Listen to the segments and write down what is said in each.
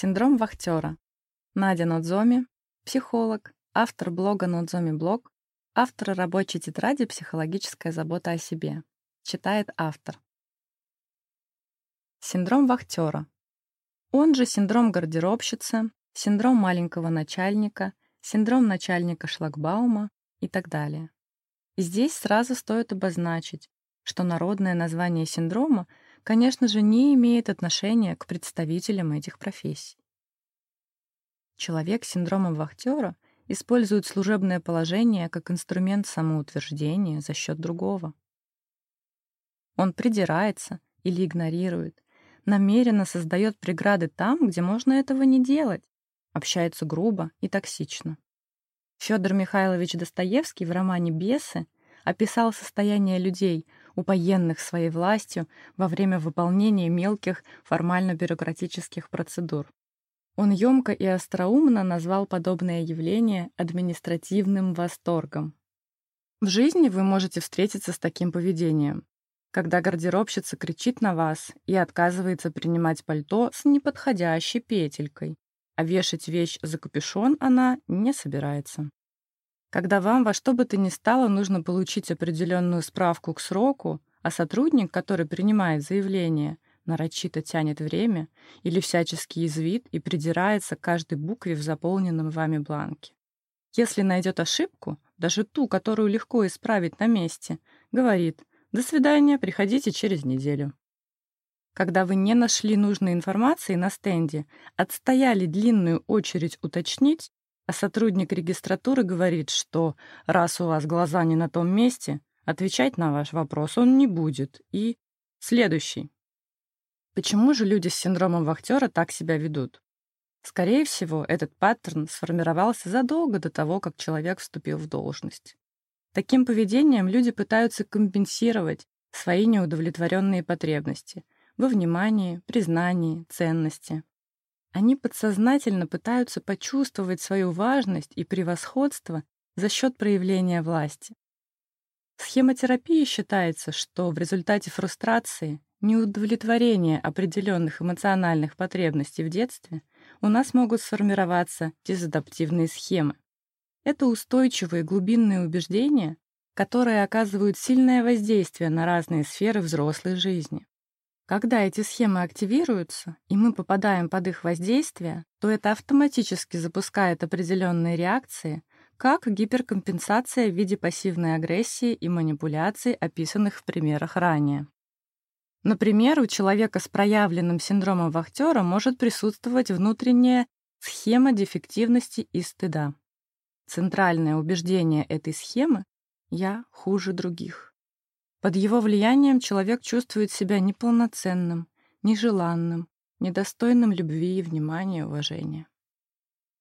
Синдром вахтера. Надя Нодзоми, психолог, автор блога Нодзоми Блог, автор рабочей тетради «Психологическая забота о себе». Читает автор. Синдром вахтера. Он же синдром гардеробщицы, синдром маленького начальника, синдром начальника шлагбаума и так далее. И здесь сразу стоит обозначить, что народное название синдрома, конечно же, не имеет отношения к представителям этих профессий. Человек с синдромом вахтера использует служебное положение как инструмент самоутверждения за счет другого. Он придирается или игнорирует, намеренно создает преграды там, где можно этого не делать, общается грубо и токсично. Федор Михайлович Достоевский в романе «Бесы» описал состояние людей, упоенных своей властью во время выполнения мелких формально-бюрократических процедур. Он емко и остроумно назвал подобное явление административным восторгом. В жизни вы можете встретиться с таким поведением, когда гардеробщица кричит на вас и отказывается принимать пальто с неподходящей петелькой, а вешать вещь за капюшон она не собирается. Когда вам во что бы то ни стало нужно получить определенную справку к сроку, а сотрудник, который принимает заявление, нарочито тянет время или всячески язвит и придирается к каждой букве в заполненном вами бланке. Если найдет ошибку, даже ту, которую легко исправить на месте, говорит «До свидания, приходите через неделю». Когда вы не нашли нужной информации на стенде, отстояли длинную очередь уточнить, а сотрудник регистратуры говорит, что раз у вас глаза не на том месте, отвечать на ваш вопрос он не будет. И следующий. Почему же люди с синдромом вахтера так себя ведут? Скорее всего, этот паттерн сформировался задолго до того, как человек вступил в должность. Таким поведением люди пытаются компенсировать свои неудовлетворенные потребности во внимании, признании, ценности. Они подсознательно пытаются почувствовать свою важность и превосходство за счет проявления власти. В схемотерапии считается, что в результате фрустрации, неудовлетворения определенных эмоциональных потребностей в детстве у нас могут сформироваться дезадаптивные схемы. Это устойчивые глубинные убеждения, которые оказывают сильное воздействие на разные сферы взрослой жизни. Когда эти схемы активируются, и мы попадаем под их воздействие, то это автоматически запускает определенные реакции, как гиперкомпенсация в виде пассивной агрессии и манипуляций, описанных в примерах ранее. Например, у человека с проявленным синдромом вахтера может присутствовать внутренняя схема дефективности и стыда. Центральное убеждение этой схемы — «я хуже других». Под его влиянием человек чувствует себя неполноценным, нежеланным, недостойным любви, внимания, уважения.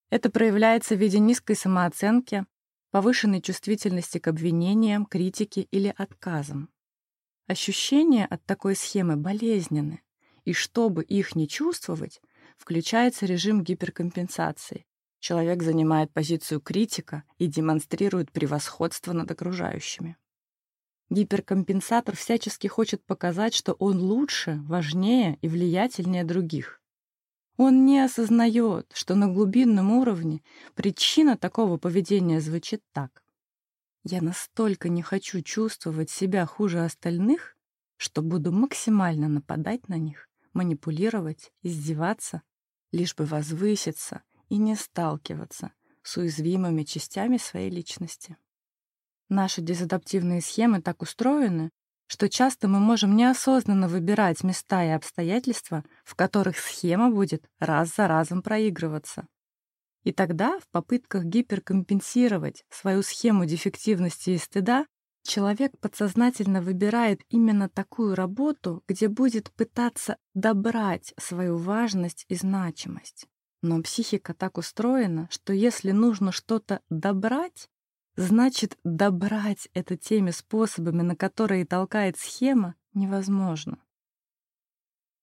Это проявляется в виде низкой самооценки, повышенной чувствительности к обвинениям, критике или отказам. Ощущения от такой схемы болезненны, и чтобы их не чувствовать, включается режим гиперкомпенсации. Человек занимает позицию критика и демонстрирует превосходство над окружающими. Гиперкомпенсатор всячески хочет показать, что он лучше, важнее и влиятельнее других. Он не осознает, что на глубинном уровне причина такого поведения звучит так. Я настолько не хочу чувствовать себя хуже остальных, что буду максимально нападать на них, манипулировать, издеваться, лишь бы возвыситься и не сталкиваться с уязвимыми частями своей личности. Наши дезадаптивные схемы так устроены, что часто мы можем неосознанно выбирать места и обстоятельства, в которых схема будет раз за разом проигрываться. И тогда в попытках гиперкомпенсировать свою схему дефективности и стыда человек подсознательно выбирает именно такую работу, где будет пытаться добрать свою важность и значимость. Но психика так устроена, что если нужно что-то добрать, Значит, добрать это теми способами, на которые толкает схема, невозможно.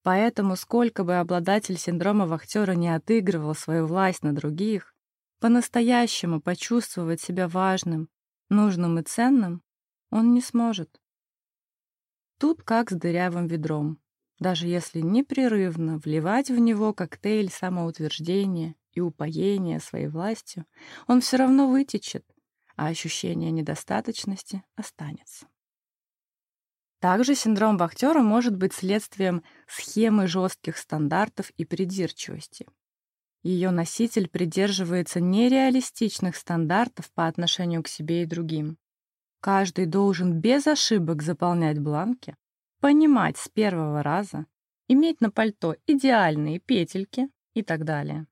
Поэтому, сколько бы обладатель синдрома вахтера не отыгрывал свою власть на других, по-настоящему почувствовать себя важным, нужным и ценным он не сможет. Тут как с дырявым ведром. даже если непрерывно вливать в него коктейль самоутверждения и упоения своей властью, он все равно вытечет, а ощущение недостаточности останется. Также синдром вахтера может быть следствием схемы жестких стандартов и придирчивости. Ее носитель придерживается нереалистичных стандартов по отношению к себе и другим. Каждый должен без ошибок заполнять бланки, понимать с первого раза, иметь на пальто идеальные петельки и так далее.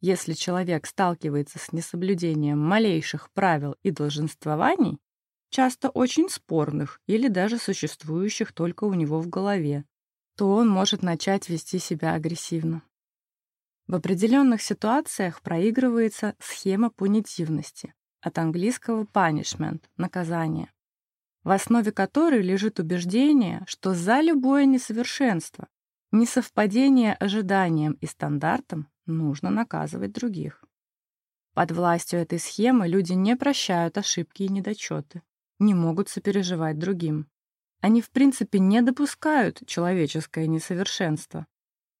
Если человек сталкивается с несоблюдением малейших правил и долженствований, часто очень спорных или даже существующих только у него в голове, то он может начать вести себя агрессивно. В определенных ситуациях проигрывается схема пунитивности, от английского punishment — наказание, в основе которой лежит убеждение, что за любое несовершенство, несовпадение ожиданиям и стандартам нужно наказывать других. Под властью этой схемы люди не прощают ошибки и недочеты не могут сопереживать другим. Они, в принципе, не допускают человеческое несовершенство.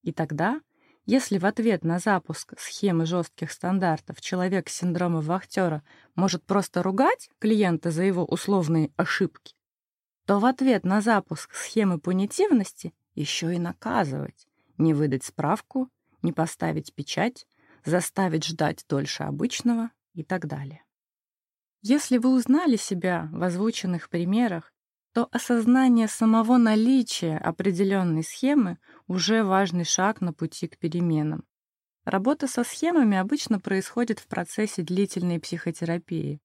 И тогда, если в ответ на запуск схемы жестких стандартов человек с синдромом вахтера может просто ругать клиента за его условные ошибки, то в ответ на запуск схемы пунитивности еще и наказывать, не выдать справку, не поставить печать, заставить ждать дольше обычного и так далее. Если вы узнали себя в озвученных примерах, то осознание самого наличия определенной схемы уже важный шаг на пути к переменам. Работа со схемами обычно происходит в процессе длительной психотерапии,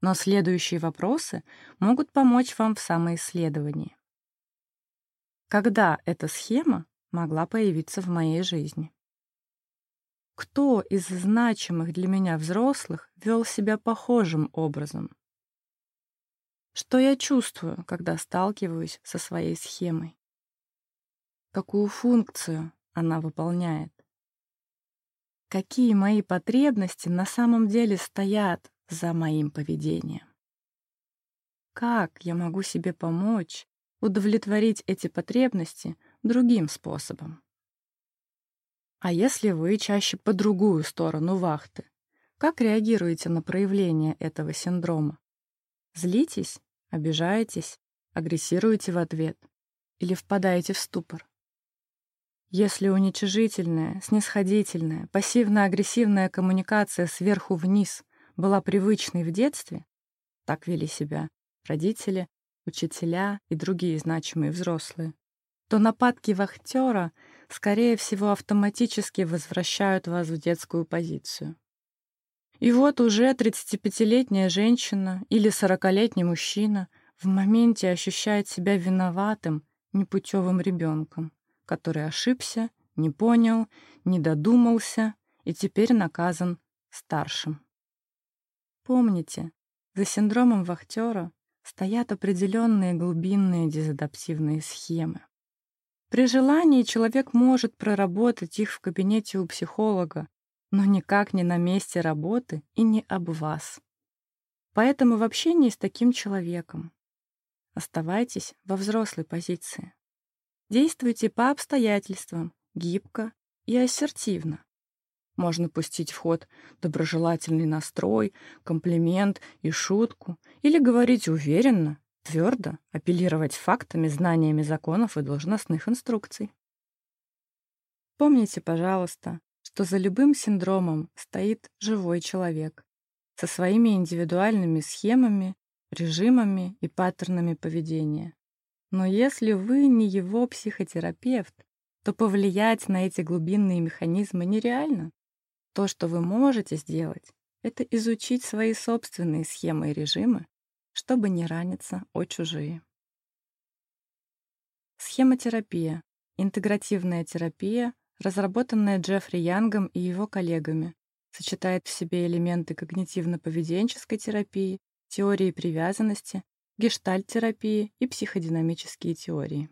но следующие вопросы могут помочь вам в самоисследовании. Когда эта схема могла появиться в моей жизни? Кто из значимых для меня взрослых вел себя похожим образом? Что я чувствую, когда сталкиваюсь со своей схемой? Какую функцию она выполняет? Какие мои потребности на самом деле стоят за моим поведением? Как я могу себе помочь удовлетворить эти потребности другим способом? А если вы чаще по другую сторону вахты? Как реагируете на проявление этого синдрома? Злитесь, обижаетесь, агрессируете в ответ или впадаете в ступор? Если уничижительная, снисходительная, пассивно-агрессивная коммуникация сверху вниз была привычной в детстве, так вели себя родители, учителя и другие значимые взрослые, то нападки вахтера скорее всего, автоматически возвращают вас в детскую позицию. И вот уже 35-летняя женщина или 40-летний мужчина в моменте ощущает себя виноватым, непутевым ребенком, который ошибся, не понял, не додумался и теперь наказан старшим. Помните, за синдромом вахтера стоят определенные глубинные дезадаптивные схемы. При желании человек может проработать их в кабинете у психолога, но никак не на месте работы и не об вас. Поэтому в общении с таким человеком оставайтесь во взрослой позиции. Действуйте по обстоятельствам, гибко и ассертивно. Можно пустить в ход доброжелательный настрой, комплимент и шутку, или говорить уверенно, Твердо апеллировать фактами, знаниями законов и должностных инструкций. Помните, пожалуйста, что за любым синдромом стоит живой человек со своими индивидуальными схемами, режимами и паттернами поведения. Но если вы не его психотерапевт, то повлиять на эти глубинные механизмы нереально. То, что вы можете сделать, это изучить свои собственные схемы и режимы чтобы не раниться о чужие. Схемотерапия — интегративная терапия, разработанная Джеффри Янгом и его коллегами, сочетает в себе элементы когнитивно-поведенческой терапии, теории привязанности, гештальт-терапии и психодинамические теории.